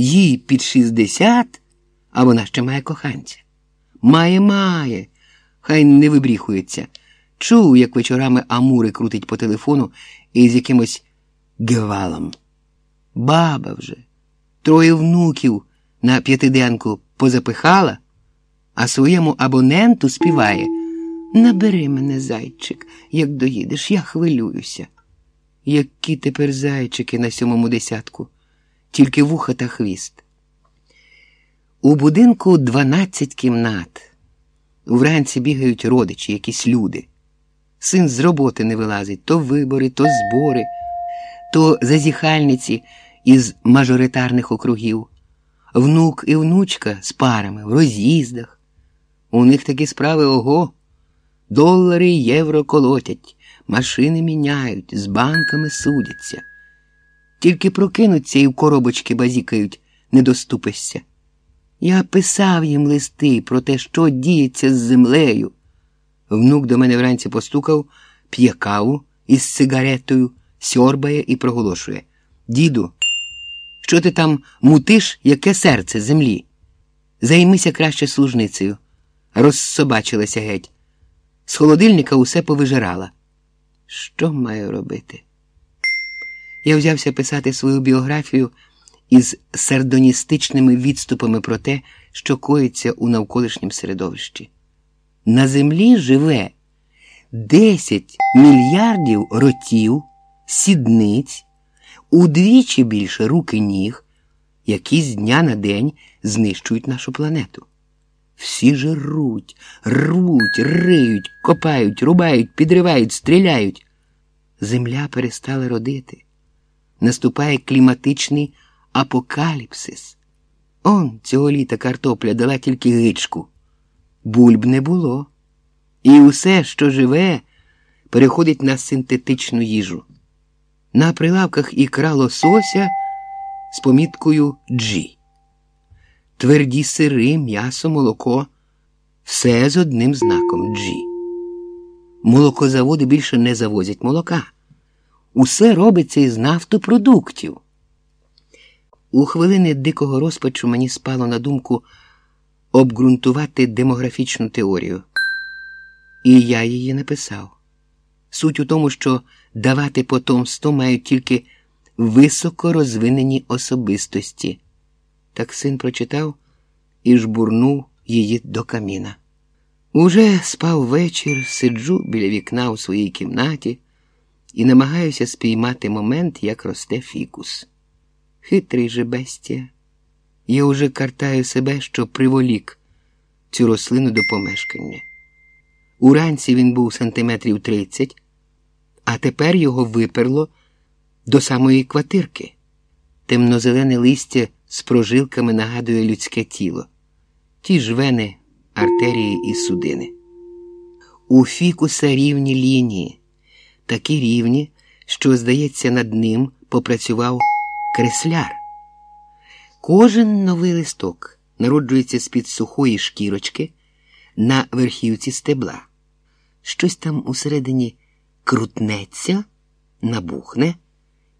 їй під 60, а вона ще має коханця. Має, має, хай не вибріхується. Чув, як вечорами Амури крутить по телефону із якимось гевалом. Баба вже, троє внуків на п'ятиденку позапихала, а своєму абоненту співає Набери мене, зайчик, як доїдеш, я хвилююся. Які тепер зайчики на сьомому десятку, тільки вуха та хвіст. У будинку 12 кімнат. Вранці бігають родичі, якісь люди. Син з роботи не вилазить то вибори, то збори, то зазіхальниці із мажоритарних округів, внук і внучка з парами в роз'їздах. У них такі справи ого. Долари і євро колотять, машини міняють, з банками судяться. Тільки прокинуться і в коробочки базікають, не доступишся. Я писав їм листи про те, що діється з землею. Внук до мене вранці постукав, п'є каву із сигаретою, сьорбає і проголошує Діду, що ти там мутиш, яке серце землі? Займися краще служницею. Розсобачилася геть. З холодильника усе повижирала. Що маю робити? Я взявся писати свою біографію із сардоністичними відступами про те, що коїться у навколишнім середовищі. На землі живе 10 мільярдів ротів, сідниць, удвічі більше руки ніг, які з дня на день знищують нашу планету. Всі жируть, рвуть, риють, копають, рубають, підривають, стріляють. Земля перестала родити. Наступає кліматичний апокаліпсис. Он цього літа картопля дала тільки гичку. Бульб не було. І усе, що живе, переходить на синтетичну їжу. На прилавках ікра лосося з поміткою G. Тверді сири, м'ясо, молоко все з одним знаком G. Молокозаводи більше не завозять молока. Усе робиться із нафтопродуктів. У хвилини дикого розпачу мені спало на думку обґрунтувати демографічну теорію. І я її написав. Суть у тому, що давати потомство мають тільки високо розвинені особистості. Так син прочитав і жбурнув її до каміна. Уже спав вечір, сиджу біля вікна у своїй кімнаті і намагаюся спіймати момент, як росте фікус. Хитрий же бестія. Я уже картаю себе, що приволік цю рослину до помешкання. Уранці він був сантиметрів тридцять, а тепер його виперло до самої квартирки. Темнозелене листя з прожилками нагадує людське тіло, ті ж вени, артерії і судини. У фікуса рівні лінії, такі рівні, що, здається, над ним попрацював кресляр. Кожен новий листок народжується з-під сухої шкірочки на верхівці стебла. Щось там усередині крутнеться, набухне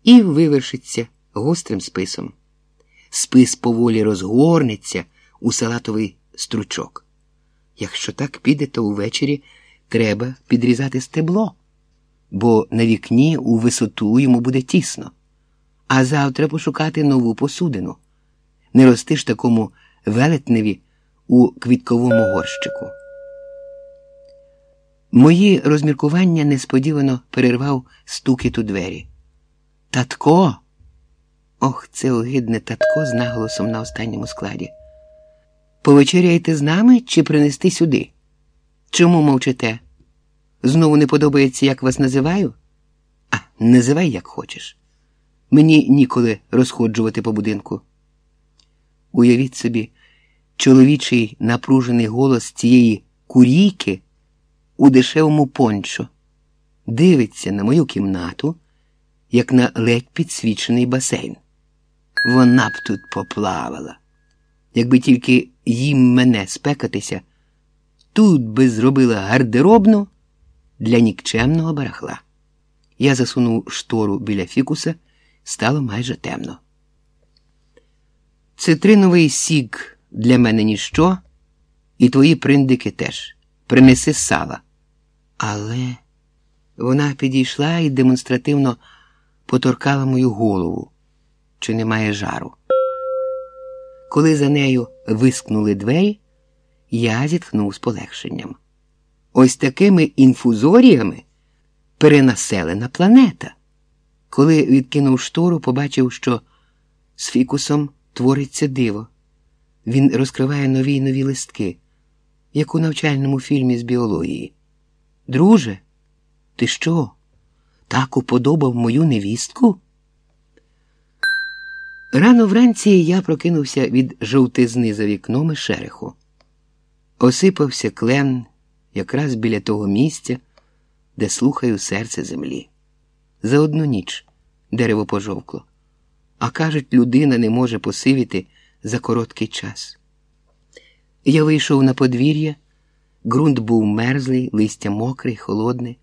і вивершиться гострим списом. Спис поволі розгорнеться у салатовий стручок. Якщо так піде, то увечері треба підрізати стебло, бо на вікні у висоту йому буде тісно, а завтра пошукати нову посудину. Не рости ж такому велетневі у квітковому горщику. Мої розміркування несподівано перервав стукіт у двері. Татко. Ох, це огидне татко з наголосом на останньому складі. Повечеряєте з нами чи принести сюди? Чому мовчите? Знову не подобається, як вас називаю? А, називай, як хочеш. Мені ніколи розходжувати по будинку. Уявіть собі, чоловічий напружений голос цієї курійки у дешевому пончо дивиться на мою кімнату, як на ледь підсвічений басейн. Вона б тут поплавала. Якби тільки їм мене спекатися, тут би зробила гардеробну для нікчемного барахла. Я засунув штору біля фікуса, стало майже темно. Цитриновий сік для мене ніщо, і твої приндики теж. Принеси сала. Але вона підійшла і демонстративно поторкала мою голову, чи немає жару. Коли за нею вискнули двері, я зітхнув з полегшенням. Ось такими інфузоріями перенаселена планета. Коли відкинув штору, побачив, що з фікусом твориться диво. Він розкриває нові й нові листки, як у навчальному фільмі з біології. Друже, ти що? Так уподобав мою невістку? Рано вранці я прокинувся від жовтизни за вікном і шереху. Осипався клен якраз біля того місця, де слухаю серце землі. За одну ніч дерево пожовкло, а кажуть, людина не може посивіти за короткий час. Я вийшов на подвір'я, ґрунт був мерзлий, листя мокре, холодне,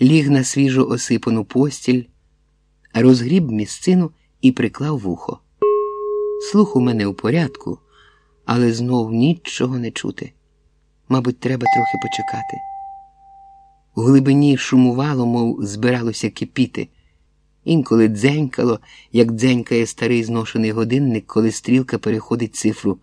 ліг на свіжо осипану постіль, розгріб місцину і приклав вухо. Слух у мене у порядку, але знов нічого не чути. Мабуть, треба трохи почекати. У глибині шумувало, мов збиралося кипіти. Інколи дзенькало, як дзенькає старий зношений годинник, коли стрілка переходить цифру